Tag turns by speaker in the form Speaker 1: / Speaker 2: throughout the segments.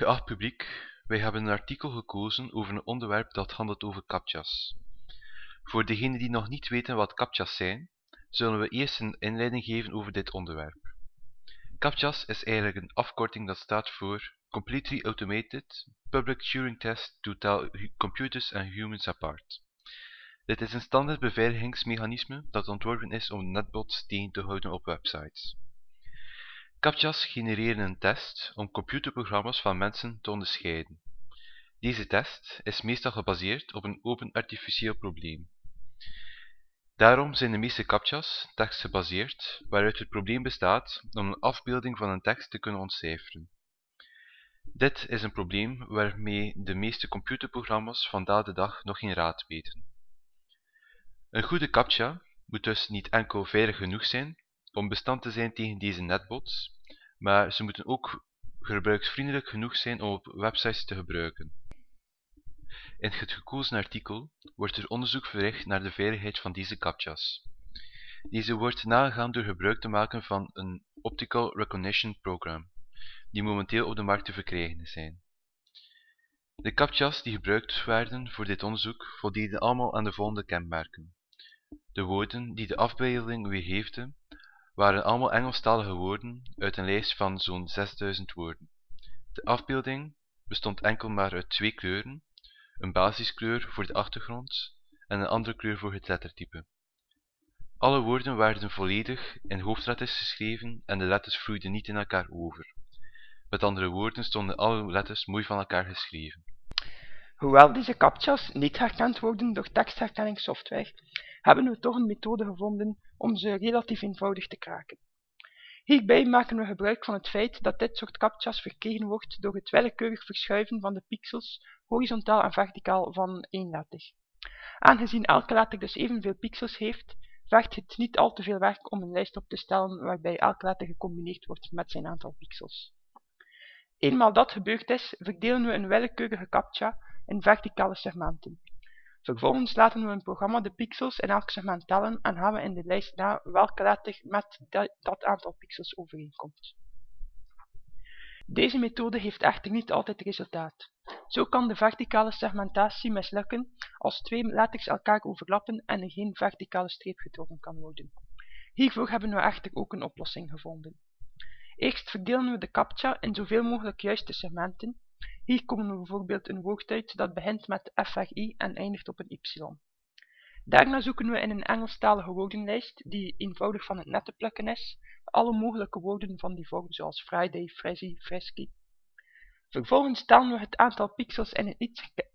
Speaker 1: Geacht publiek, wij hebben een artikel gekozen over een onderwerp dat handelt over captchas. Voor degenen die nog niet weten wat captchas zijn, zullen we eerst een inleiding geven over dit onderwerp. CAPTCHAs is eigenlijk een afkorting dat staat voor Completely Automated Public Turing Test to Tell Computers and Humans Apart. Dit is een standaard beveiligingsmechanisme dat ontworpen is om netbots tegen te houden op websites. CAPTCHAs genereren een test om computerprogramma's van mensen te onderscheiden. Deze test is meestal gebaseerd op een open artificieel probleem. Daarom zijn de meeste captcha's tekstgebaseerd, waaruit het probleem bestaat om een afbeelding van een tekst te kunnen ontcijferen. Dit is een probleem waarmee de meeste computerprogramma's vandaag de dag nog geen raad weten. Een goede captcha moet dus niet enkel veilig genoeg zijn om bestand te zijn tegen deze netbots, maar ze moeten ook gebruiksvriendelijk genoeg zijn om op websites te gebruiken. In het gekozen artikel wordt er onderzoek verricht naar de veiligheid van deze captchas. Deze wordt nagegaan door gebruik te maken van een Optical Recognition Program, die momenteel op de markt te verkrijgen zijn. De captchas die gebruikt werden voor dit onderzoek voldeden allemaal aan de volgende kenmerken. De woorden die de afbeelding weergeefden waren allemaal Engelstalige woorden uit een lijst van zo'n 6000 woorden. De afbeelding bestond enkel maar uit twee kleuren, een basiskleur voor de achtergrond en een andere kleur voor het lettertype. Alle woorden werden volledig in hoofdletters geschreven en de letters vloeiden niet in elkaar over. Met andere woorden stonden alle letters mooi van elkaar geschreven.
Speaker 2: Hoewel deze captchas niet herkend worden door tekstherkenningssoftware, hebben we toch een methode gevonden om ze relatief eenvoudig te kraken. Hierbij maken we gebruik van het feit dat dit soort captchas verkregen wordt door het willekeurig verschuiven van de pixels horizontaal en verticaal van één letter. Aangezien elke letter dus evenveel pixels heeft, vergt het niet al te veel werk om een lijst op te stellen waarbij elke letter gecombineerd wordt met zijn aantal pixels. Eenmaal dat gebeurd is, verdelen we een willekeurige captcha in verticale segmenten. Vervolgens laten we een programma de pixels in elk segment tellen en gaan we in de lijst na welke letter met dat aantal pixels overeenkomt. Deze methode heeft echter niet altijd resultaat. Zo kan de verticale segmentatie mislukken als twee letters elkaar overlappen en er geen verticale streep getrokken kan worden. Hiervoor hebben we echter ook een oplossing gevonden. Eerst verdelen we de captcha in zoveel mogelijk juiste segmenten. Hier komen we bijvoorbeeld een woord uit dat begint met FRI en eindigt op een Y. Daarna zoeken we in een Engelstalige woordenlijst, die eenvoudig van het net te plukken is, alle mogelijke woorden van die vorm zoals Friday, Frizzy, Frisky. Vervolgens tellen we het aantal pixels in het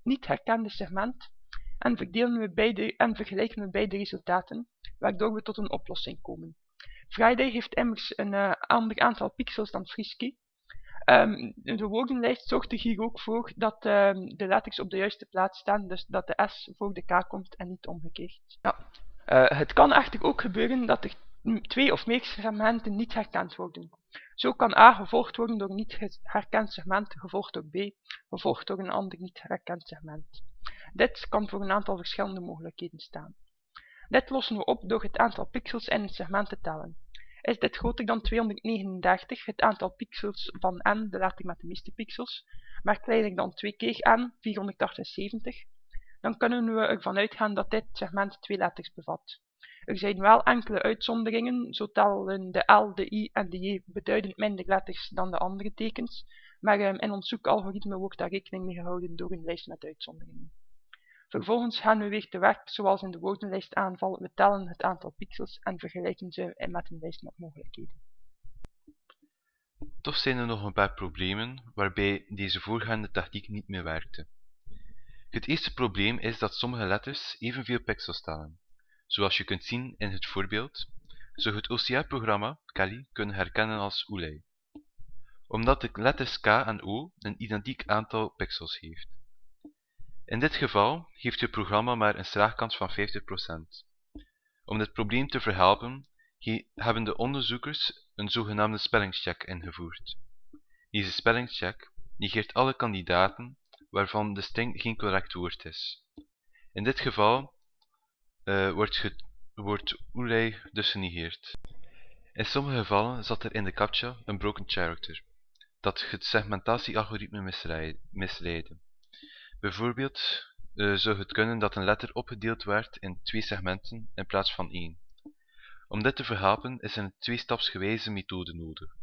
Speaker 2: niet herkende segment en, verdelen we beide, en vergelijken we beide resultaten, waardoor we tot een oplossing komen. Friday heeft immers een uh, ander aantal pixels dan Frisky. Um, de woordenlijst zorgt er hier ook voor dat um, de letters op de juiste plaats staan, dus dat de S voor de K komt en niet omgekeerd. Ja. Uh, het kan echter ook gebeuren dat er twee of meer segmenten niet herkend worden. Zo kan A gevolgd worden door een niet herkend segment, gevolgd door B, gevolgd door een ander niet herkend segment. Dit kan voor een aantal verschillende mogelijkheden staan. Dit lossen we op door het aantal pixels in een segment te tellen. Is dit groter dan 239, het aantal pixels van n, de letter met de meeste pixels, maar kleiner dan 2 keer n, 478, dan kunnen we ervan uitgaan dat dit segment twee letters bevat. Er zijn wel enkele uitzonderingen, zo tellen de L, de I en de J beduidend minder letters dan de andere tekens, maar um, in ons zoekalgoritme wordt daar rekening mee gehouden door een lijst met uitzonderingen. Vervolgens gaan we weer te werk zoals in de woordenlijst aanval. We tellen het aantal pixels en vergelijken ze met een lijst met mogelijkheden.
Speaker 1: Toch zijn er nog een paar problemen waarbij deze voorgaande techniek niet meer werkte. Het eerste probleem is dat sommige letters evenveel pixels tellen. Zoals je kunt zien in het voorbeeld, zou het OCR-programma Kali kunnen herkennen als Oelei, omdat de letters K en O een identiek aantal pixels heeft. In dit geval heeft het programma maar een slaagkans van 50%. Om dit probleem te verhelpen, hebben de onderzoekers een zogenaamde spellingscheck ingevoerd. Deze spellingscheck negeert alle kandidaten waarvan de string geen correct woord is. In dit geval uh, wordt, wordt Oelei dus genegeerd. In sommige gevallen zat er in de captcha een broken character. dat het segmentatiealgoritme misleiden. Bijvoorbeeld uh, zou het kunnen dat een letter opgedeeld werd in twee segmenten in plaats van één. Om dit te verhelpen is een tweestapsgewijze methode nodig.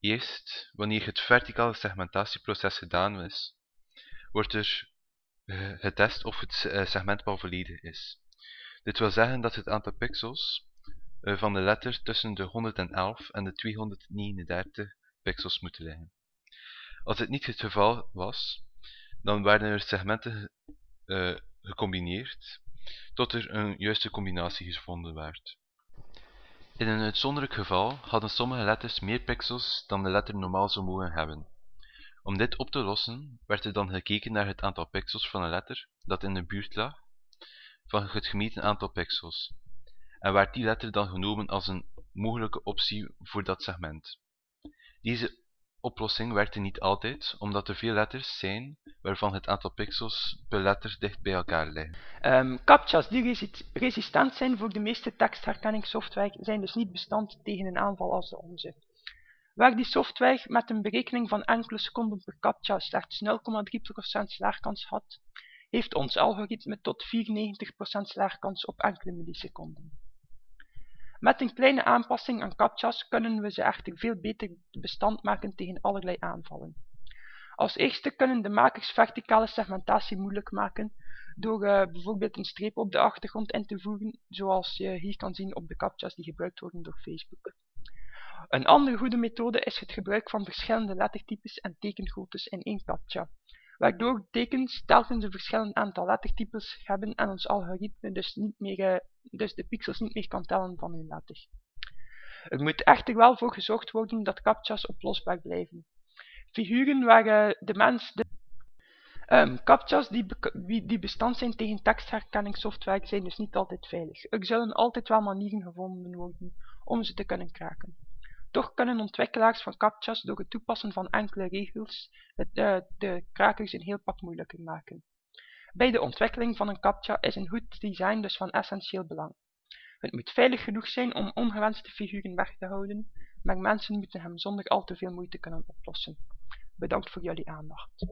Speaker 1: Eerst, wanneer het verticale segmentatieproces gedaan is, wordt er uh, getest of het uh, segment wel volledig is. Dit wil zeggen dat het aantal pixels van de letter tussen de 111 en de 239 pixels moet liggen. Als dit niet het geval was, dan werden er segmenten uh, gecombineerd tot er een juiste combinatie gevonden werd. In een uitzonderlijk geval hadden sommige letters meer pixels dan de letter normaal zou mogen hebben. Om dit op te lossen werd er dan gekeken naar het aantal pixels van een letter dat in de buurt lag van het gemeten aantal pixels en werd die letter dan genomen als een mogelijke optie voor dat segment. Deze oplossing werkte niet altijd, omdat er veel letters zijn waarvan het aantal pixels per letter dicht bij elkaar liggen.
Speaker 2: Um, CAPTCHA's die resistent zijn voor de meeste tekstherkenningssoftware zijn dus niet bestand tegen een aanval als de onze. Waar die software met een berekening van enkele seconden per CAPTCHA slechts 0,3% slaagkans had, heeft ons algoritme tot 94% slaagkans op enkele milliseconden. Met een kleine aanpassing aan captcha's kunnen we ze echter veel beter bestand maken tegen allerlei aanvallen. Als eerste kunnen de makers verticale segmentatie moeilijk maken door uh, bijvoorbeeld een streep op de achtergrond in te voegen, zoals je hier kan zien op de captcha's die gebruikt worden door Facebook. Een andere goede methode is het gebruik van verschillende lettertypes en tekengroottes in één captcha, waardoor tekens telkens een verschillend aantal lettertypes hebben en ons algoritme dus, niet meer, uh, dus de pixels niet meer kan tellen van een letter. Er moet echter wel voor gezorgd worden dat captcha's oplosbaar blijven. Figuren waar uh, de mens de Um, captcha's die, die, bestand zijn tegen tekstherkenningssoftware zijn dus niet altijd veilig. Er zullen altijd wel manieren gevonden worden om ze te kunnen kraken. Toch kunnen ontwikkelaars van captcha's door het toepassen van enkele regels het, uh, de krakers een heel pak moeilijker maken. Bij de ontwikkeling van een captcha is een goed design dus van essentieel belang. Het moet veilig genoeg zijn om ongewenste figuren weg te houden, maar mensen moeten hem zonder al te veel moeite kunnen oplossen. Bedankt voor jullie aandacht.